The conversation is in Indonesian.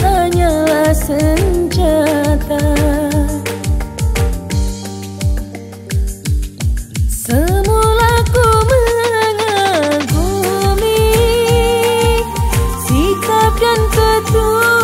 hanyalah senjata. Semula ku mengagumi sikap dan petunjuk